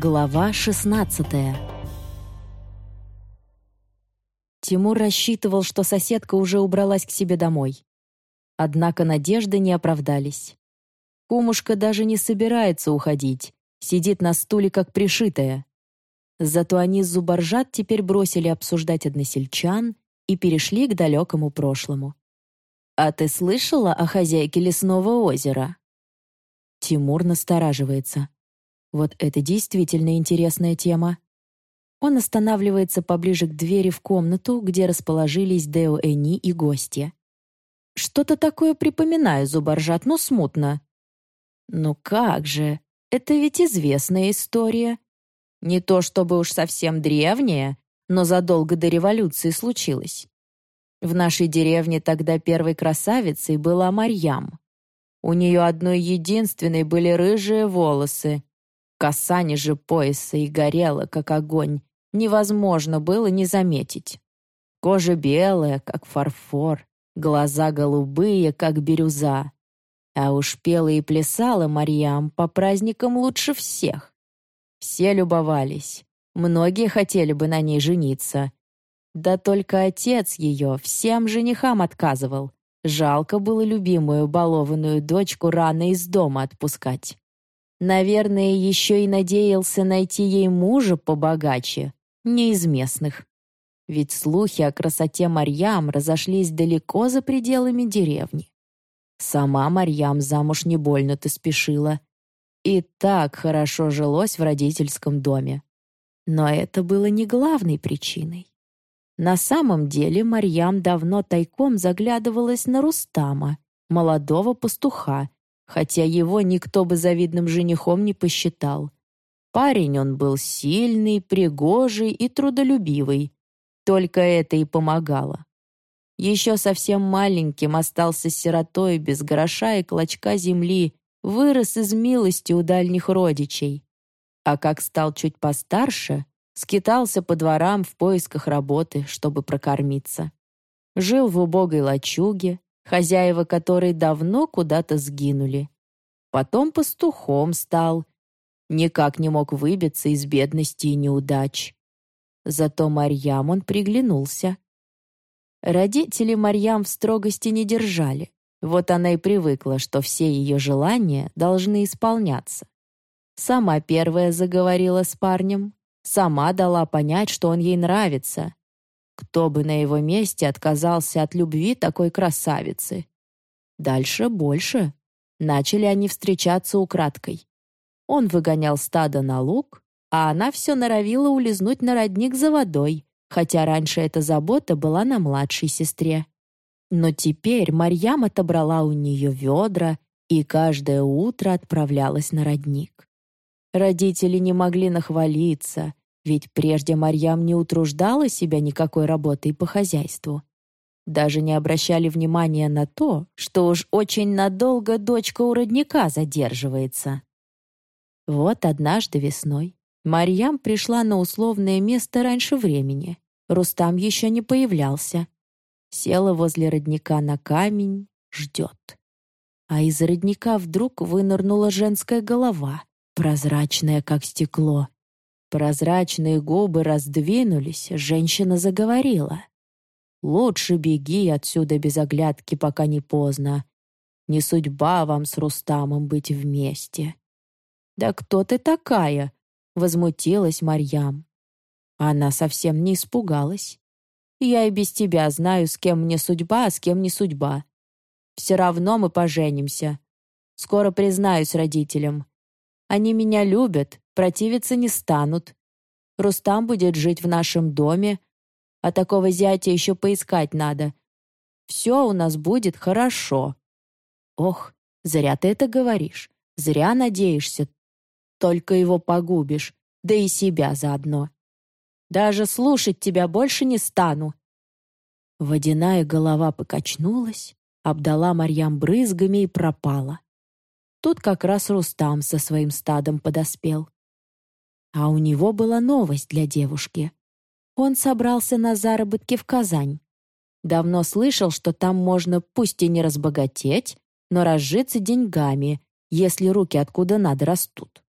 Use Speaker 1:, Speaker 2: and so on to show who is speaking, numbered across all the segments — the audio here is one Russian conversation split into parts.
Speaker 1: Глава 16 Тимур рассчитывал, что соседка уже убралась к себе домой. Однако надежды не оправдались. Кумушка даже не собирается уходить, сидит на стуле как пришитая. Зато они с Зубаржат теперь бросили обсуждать односельчан и перешли к далекому прошлому. «А ты слышала о хозяйке лесного озера?» Тимур настораживается. Вот это действительно интересная тема. Он останавливается поближе к двери в комнату, где расположились Део Эни и гости. «Что-то такое припоминаю, Зубаржат, но смутно». «Ну как же, это ведь известная история. Не то чтобы уж совсем древняя, но задолго до революции случилось. В нашей деревне тогда первой красавицей была Марьям. У нее одной единственной были рыжие волосы, Коса ниже пояса и горела, как огонь. Невозможно было не заметить. Кожа белая, как фарфор, глаза голубые, как бирюза. А уж пела и плясала Марьям по праздникам лучше всех. Все любовались. Многие хотели бы на ней жениться. Да только отец ее всем женихам отказывал. Жалко было любимую балованную дочку рано из дома отпускать. Наверное, еще и надеялся найти ей мужа побогаче, не из местных. Ведь слухи о красоте Марьям разошлись далеко за пределами деревни. Сама Марьям замуж не больно-то спешила. И так хорошо жилось в родительском доме. Но это было не главной причиной. На самом деле Марьям давно тайком заглядывалась на Рустама, молодого пастуха, хотя его никто бы завидным женихом не посчитал. Парень он был сильный, пригожий и трудолюбивый. Только это и помогало. Еще совсем маленьким остался сиротой без гроша и клочка земли, вырос из милости у дальних родичей. А как стал чуть постарше, скитался по дворам в поисках работы, чтобы прокормиться. Жил в убогой лачуге, хозяева которой давно куда-то сгинули. Потом пастухом стал. Никак не мог выбиться из бедности и неудач. Зато Марьям он приглянулся. Родители Марьям в строгости не держали. Вот она и привыкла, что все ее желания должны исполняться. Сама первая заговорила с парнем, сама дала понять, что он ей нравится, кто бы на его месте отказался от любви такой красавицы? Дальше больше. Начали они встречаться украдкой. Он выгонял стадо на луг, а она все норовила улизнуть на родник за водой, хотя раньше эта забота была на младшей сестре. Но теперь Марьям отобрала у нее ведра и каждое утро отправлялась на родник. Родители не могли нахвалиться, ведь прежде Марьям не утруждала себя никакой работой по хозяйству. Даже не обращали внимания на то, что уж очень надолго дочка у родника задерживается. Вот однажды весной Марьям пришла на условное место раньше времени. Рустам еще не появлялся. Села возле родника на камень, ждет. А из родника вдруг вынырнула женская голова, прозрачная, как стекло, Прозрачные губы раздвинулись, женщина заговорила. «Лучше беги отсюда без оглядки, пока не поздно. Не судьба вам с Рустамом быть вместе». «Да кто ты такая?» — возмутилась Марьям. Она совсем не испугалась. «Я и без тебя знаю, с кем мне судьба, а с кем не судьба. Все равно мы поженимся. Скоро признаюсь родителям. Они меня любят, противиться не станут. Рустам будет жить в нашем доме, а такого зятя еще поискать надо. Все у нас будет хорошо. Ох, зря ты это говоришь, зря надеешься. Только его погубишь, да и себя заодно. Даже слушать тебя больше не стану. Водяная голова покачнулась, обдала Марьям брызгами и пропала. Тут как раз Рустам со своим стадом подоспел. А у него была новость для девушки. Он собрался на заработки в Казань. Давно слышал, что там можно пусть и не разбогатеть, но разжиться деньгами, если руки откуда надо растут.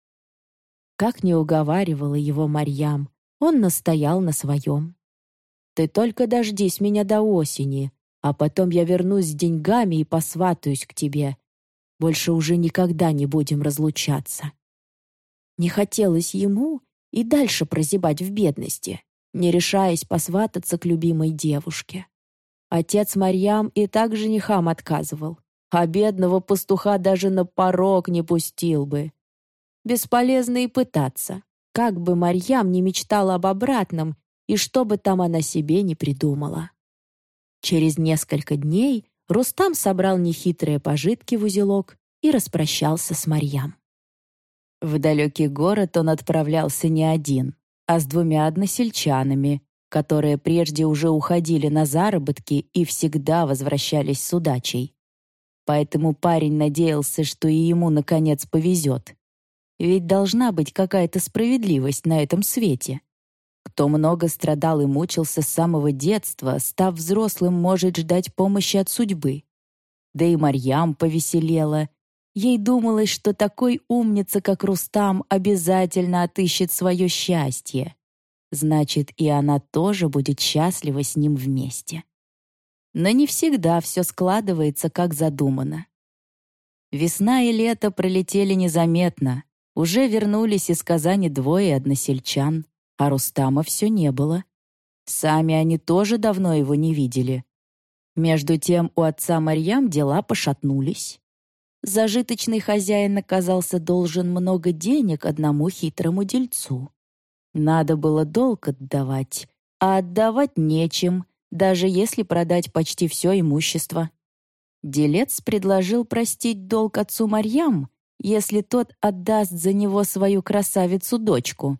Speaker 1: Как не уговаривала его Марьям, он настоял на своем. «Ты только дождись меня до осени, а потом я вернусь с деньгами и посватаюсь к тебе. Больше уже никогда не будем разлучаться». Не хотелось ему и дальше прозябать в бедности, не решаясь посвататься к любимой девушке. Отец Марьям и так женихам отказывал, а бедного пастуха даже на порог не пустил бы. Бесполезно и пытаться, как бы Марьям не мечтала об обратном и что бы там она себе не придумала. Через несколько дней Рустам собрал нехитрые пожитки в узелок и распрощался с Марьям. В далекий город он отправлялся не один, а с двумя односельчанами, которые прежде уже уходили на заработки и всегда возвращались с удачей. Поэтому парень надеялся, что и ему, наконец, повезет. Ведь должна быть какая-то справедливость на этом свете. Кто много страдал и мучился с самого детства, став взрослым, может ждать помощи от судьбы. Да и Марьям повеселела. Ей думалось, что такой умница, как Рустам, обязательно отыщет свое счастье. Значит, и она тоже будет счастлива с ним вместе. Но не всегда все складывается, как задумано. Весна и лето пролетели незаметно. Уже вернулись из Казани двое односельчан, а Рустама все не было. Сами они тоже давно его не видели. Между тем у отца Марьям дела пошатнулись. Зажиточный хозяин оказался должен много денег одному хитрому дельцу. Надо было долг отдавать, а отдавать нечем, даже если продать почти все имущество. Делец предложил простить долг отцу Марьям, если тот отдаст за него свою красавицу-дочку.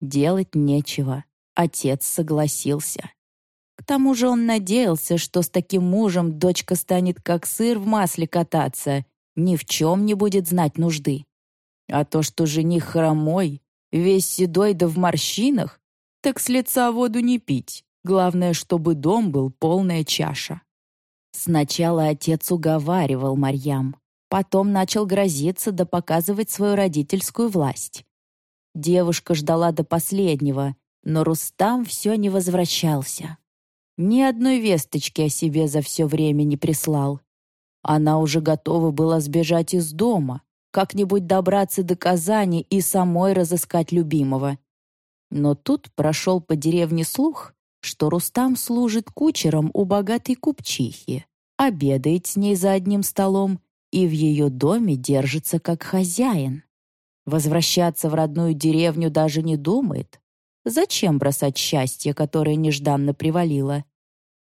Speaker 1: Делать нечего. Отец согласился. К тому же он надеялся, что с таким мужем дочка станет как сыр в масле кататься, ни в чем не будет знать нужды. А то, что жених хромой, весь седой да в морщинах, так с лица воду не пить. Главное, чтобы дом был полная чаша. Сначала отец уговаривал Марьям, потом начал грозиться да показывать свою родительскую власть. Девушка ждала до последнего, но Рустам все не возвращался. Ни одной весточки о себе за все время не прислал. Она уже готова была сбежать из дома, как-нибудь добраться до Казани и самой разыскать любимого. Но тут прошел по деревне слух, что Рустам служит кучером у богатой купчихи, обедает с ней за одним столом и в ее доме держится как хозяин. Возвращаться в родную деревню даже не думает. Зачем бросать счастье, которое нежданно привалило?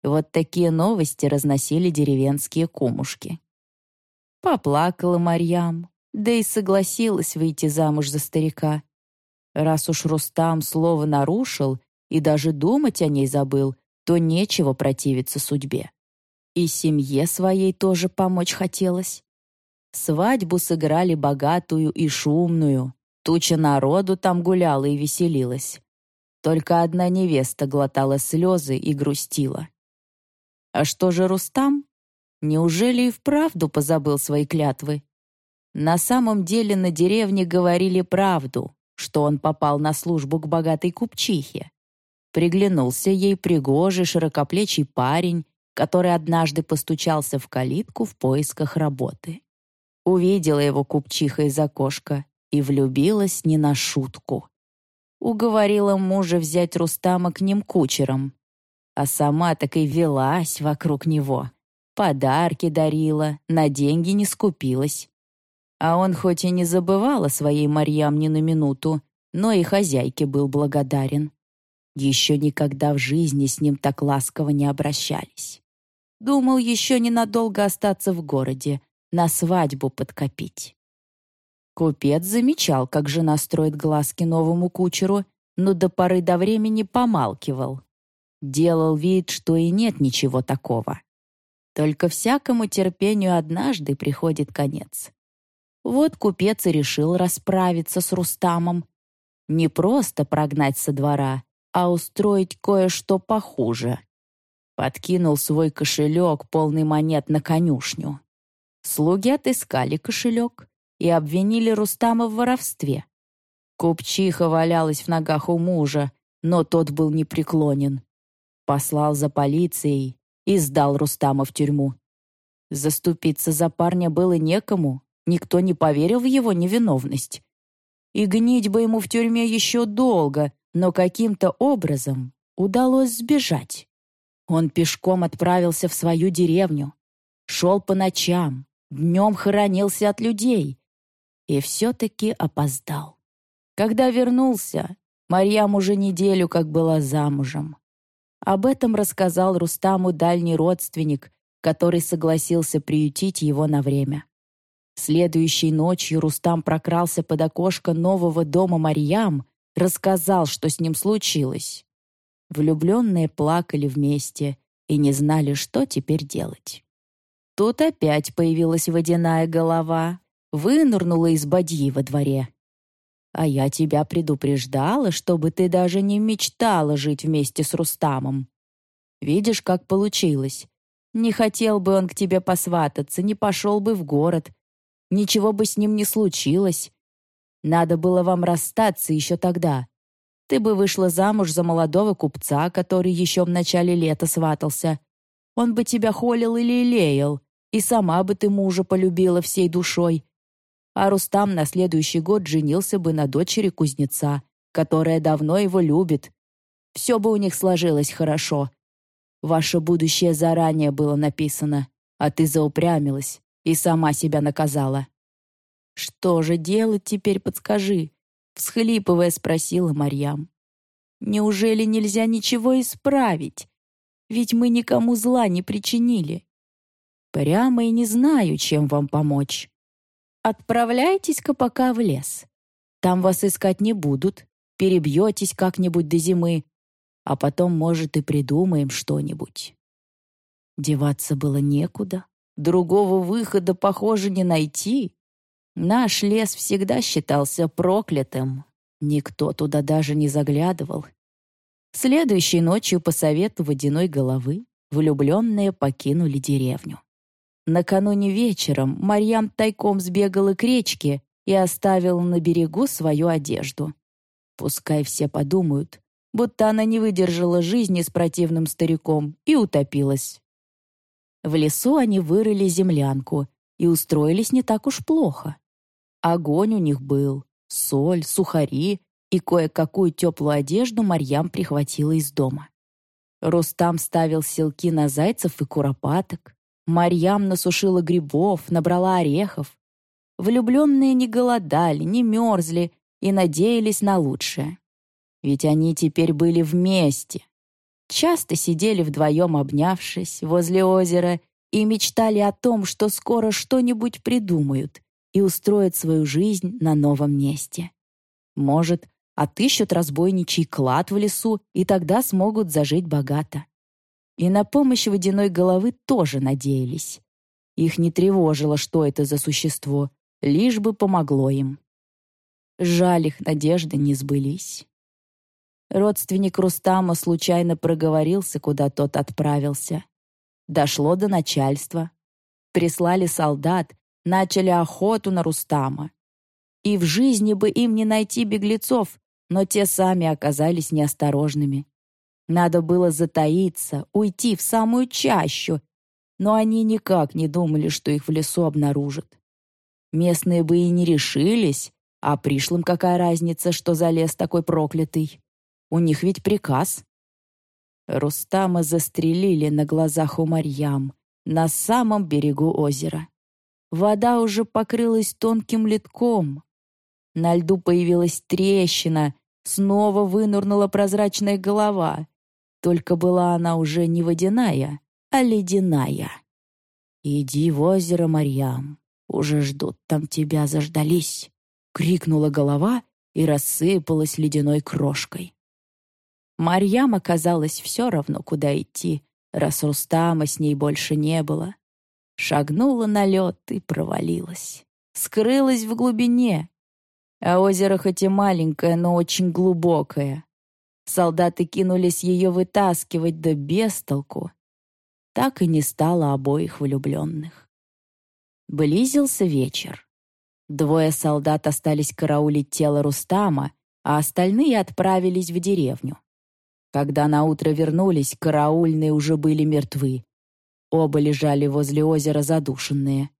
Speaker 1: Вот такие новости разносили деревенские кумушки. Поплакала Марьям, да и согласилась выйти замуж за старика. Раз уж Рустам слово нарушил, и даже думать о ней забыл, то нечего противиться судьбе. И семье своей тоже помочь хотелось. Свадьбу сыграли богатую и шумную. Туча народу там гуляла и веселилась. Только одна невеста глотала слезы и грустила. А что же Рустам? Неужели и вправду позабыл свои клятвы? На самом деле на деревне говорили правду, что он попал на службу к богатой купчихе. Приглянулся ей пригожий, широкоплечий парень, который однажды постучался в калитку в поисках работы. Увидела его купчиха из окошка и влюбилась не на шутку. Уговорила мужа взять Рустама к ним кучером, а сама так и велась вокруг него. Подарки дарила, на деньги не скупилась. А он хоть и не забывал о своей Марьям на минуту, но и хозяйке был благодарен. Еще никогда в жизни с ним так ласково не обращались. Думал еще ненадолго остаться в городе, на свадьбу подкопить. Купец замечал, как жена строит глазки новому кучеру, но до поры до времени помалкивал. Делал вид, что и нет ничего такого. Только всякому терпению однажды приходит конец. Вот купец и решил расправиться с Рустамом. Не просто прогнать со двора, а устроить кое-что похуже. Подкинул свой кошелек, полный монет, на конюшню. Слуги отыскали кошелек и обвинили Рустама в воровстве. Купчиха валялась в ногах у мужа, но тот был непреклонен. Послал за полицией и сдал Рустама в тюрьму. Заступиться за парня было некому, никто не поверил в его невиновность. И гнить бы ему в тюрьме еще долго, но каким-то образом удалось сбежать. Он пешком отправился в свою деревню, шел по ночам, днем хоронился от людей и все-таки опоздал. Когда вернулся, Марьям уже неделю как была замужем. Об этом рассказал Рустаму дальний родственник, который согласился приютить его на время. Следующей ночью Рустам прокрался под окошко нового дома Марьям, рассказал, что с ним случилось. Влюбленные плакали вместе и не знали, что теперь делать. Тут опять появилась водяная голова, вынырнула из бадьи во дворе. «А я тебя предупреждала, чтобы ты даже не мечтала жить вместе с Рустамом. Видишь, как получилось. Не хотел бы он к тебе посвататься, не пошел бы в город. Ничего бы с ним не случилось. Надо было вам расстаться еще тогда. Ты бы вышла замуж за молодого купца, который еще в начале лета сватался. Он бы тебя холил или лелеял, и сама бы ты мужа полюбила всей душой. А Рустам на следующий год женился бы на дочери кузнеца, которая давно его любит. Все бы у них сложилось хорошо. Ваше будущее заранее было написано, а ты заупрямилась и сама себя наказала. «Что же делать теперь, подскажи?» Всхлипывая, спросила Марьям. «Неужели нельзя ничего исправить? Ведь мы никому зла не причинили. Прямо и не знаю, чем вам помочь. Отправляйтесь-ка пока в лес. Там вас искать не будут. Перебьетесь как-нибудь до зимы, а потом, может, и придумаем что-нибудь. Деваться было некуда, другого выхода, похоже, не найти. Наш лес всегда считался проклятым, никто туда даже не заглядывал. Следующей ночью по совету водяной головы влюбленные покинули деревню. Накануне вечером Марьям тайком сбегала к речке и оставила на берегу свою одежду. Пускай все подумают, будто она не выдержала жизни с противным стариком и утопилась. В лесу они вырыли землянку и устроились не так уж плохо. Огонь у них был, соль, сухари и кое-какую теплую одежду Марьям прихватила из дома. Рустам ставил селки на зайцев и куропаток. Марьям насушила грибов, набрала орехов. Влюбленные не голодали, не мерзли и надеялись на лучшее. Ведь они теперь были вместе. Часто сидели вдвоем, обнявшись, возле озера и мечтали о том, что скоро что-нибудь придумают и устроят свою жизнь на новом месте. Может, отыщут разбойничий клад в лесу и тогда смогут зажить богато. И на помощь водяной головы тоже надеялись. Их не тревожило, что это за существо, лишь бы помогло им. Жаль, их надежды не сбылись. Родственник Рустама случайно проговорился, куда тот отправился. Дошло до начальства. Прислали солдат, начали охоту на Рустама. И в жизни бы им не найти беглецов, но те сами оказались неосторожными. Надо было затаиться, уйти в самую чащу, но они никак не думали, что их в лесу обнаружат. Местные бы и не решились, а пришлым какая разница, что за лес такой проклятый. У них ведь приказ. Рустама застрелили на глазах у Марьям, на самом берегу озера. Вода уже покрылась тонким литком. На льду появилась трещина, снова вынурнула прозрачная голова. Только была она уже не водяная, а ледяная. «Иди в озеро, Марьям, уже ждут там тебя, заждались!» — крикнула голова и рассыпалась ледяной крошкой. Марьям оказалось все равно, куда идти, раз Рустама с ней больше не было. Шагнула на лед и провалилась. Скрылась в глубине. А озеро хоть и маленькое, но очень глубокое. Солдаты кинулись ее вытаскивать, да без толку. Так и не стало обоих влюбленных. Близился вечер. Двое солдат остались караулить тело Рустама, а остальные отправились в деревню. Когда наутро вернулись, караульные уже были мертвы. Оба лежали возле озера задушенные.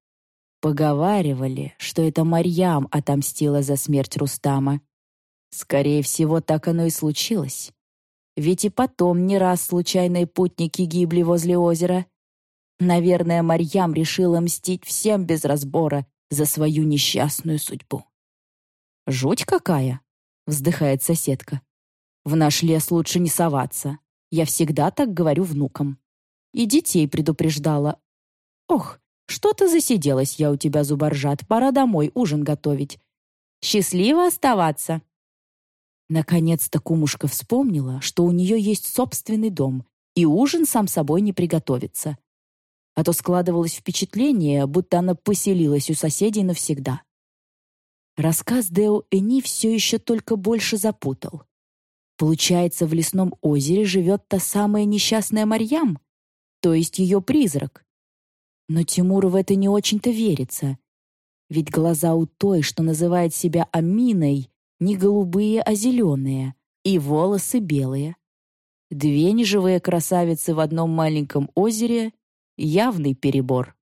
Speaker 1: Поговаривали, что это Марьям отомстила за смерть Рустама. Скорее всего, так оно и случилось. Ведь и потом не раз случайные путники гибли возле озера. Наверное, Марьям решила мстить всем без разбора за свою несчастную судьбу. «Жуть какая!» — вздыхает соседка. «В наш лес лучше не соваться. Я всегда так говорю внукам. И детей предупреждала. Ох, что ты засиделась я у тебя, зубаржат, пора домой ужин готовить. Счастливо оставаться!» Наконец-то кумушка вспомнила, что у нее есть собственный дом, и ужин сам собой не приготовится. А то складывалось впечатление, будто она поселилась у соседей навсегда. Рассказ Део Эни все еще только больше запутал. Получается, в лесном озере живет та самая несчастная Марьям, то есть ее призрак. Но Тимуру в это не очень-то верится. Ведь глаза у той, что называет себя Аминой, не голубые, а зеленые, и волосы белые. Две неживые красавицы в одном маленьком озере — явный перебор.